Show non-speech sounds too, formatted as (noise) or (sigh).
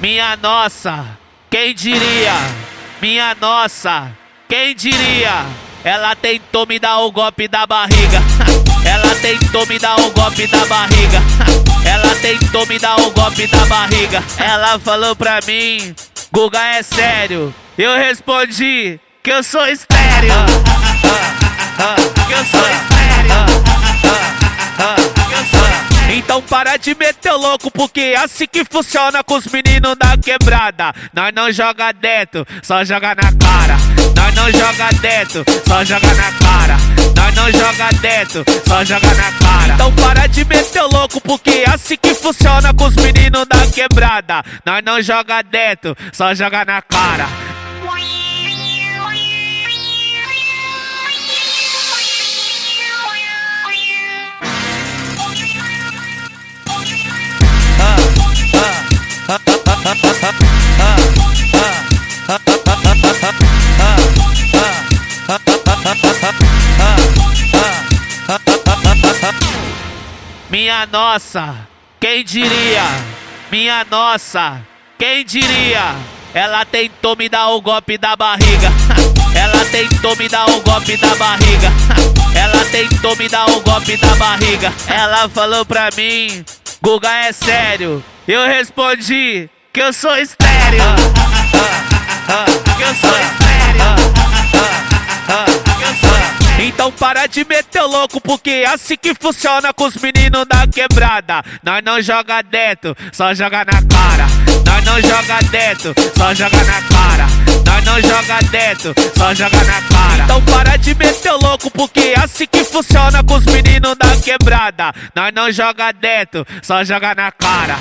Minha nossa, quem diria? Minha nossa, quem diria? Ela tentou me dar um golpe da barriga. (laughs) Ela tentou me dar um golpe da barriga. (laughs) Ela tentou me dar um golpe da barriga. Ela falou pra mim, Guga é sério. Eu respondi que eu sou estranho. Estéreo. Eu sou estéreo. Então para de meter o louco, porque é assim que funciona com os meninos da quebrada. Nós não joga dentro, só joga na cara. Nós não joga dentro, só joga na cara. Nós não joga dentro, só joga na cara. Então para de meter o louco, porque é assim que funciona com os meninos da quebrada. Nós não joga dentro, só joga na cara. Minha nossa, quem diria? Minha nossa, quem diria? Ela tentou me dar o golpe da barriga. (laughs) Ela tentou me dar o golpe da barriga. (laughs) Ela tentou me dar o golpe da barriga. Ela falou pra mim, Guga é sério. Eu respondi que eu sou estéreo. (laughs) Que eu sou estéreo. Então para de meter louco, porque é assim que funciona com os meninos da quebrada. Nós não joga dentro, só joga na cara. Nós não joga dentro, só joga na cara. Nós não joga dentro, só joga na cara. Então para de meter louco, porque é assim que funciona com os meninos da quebrada. Nós não joga dentro, só joga na cara.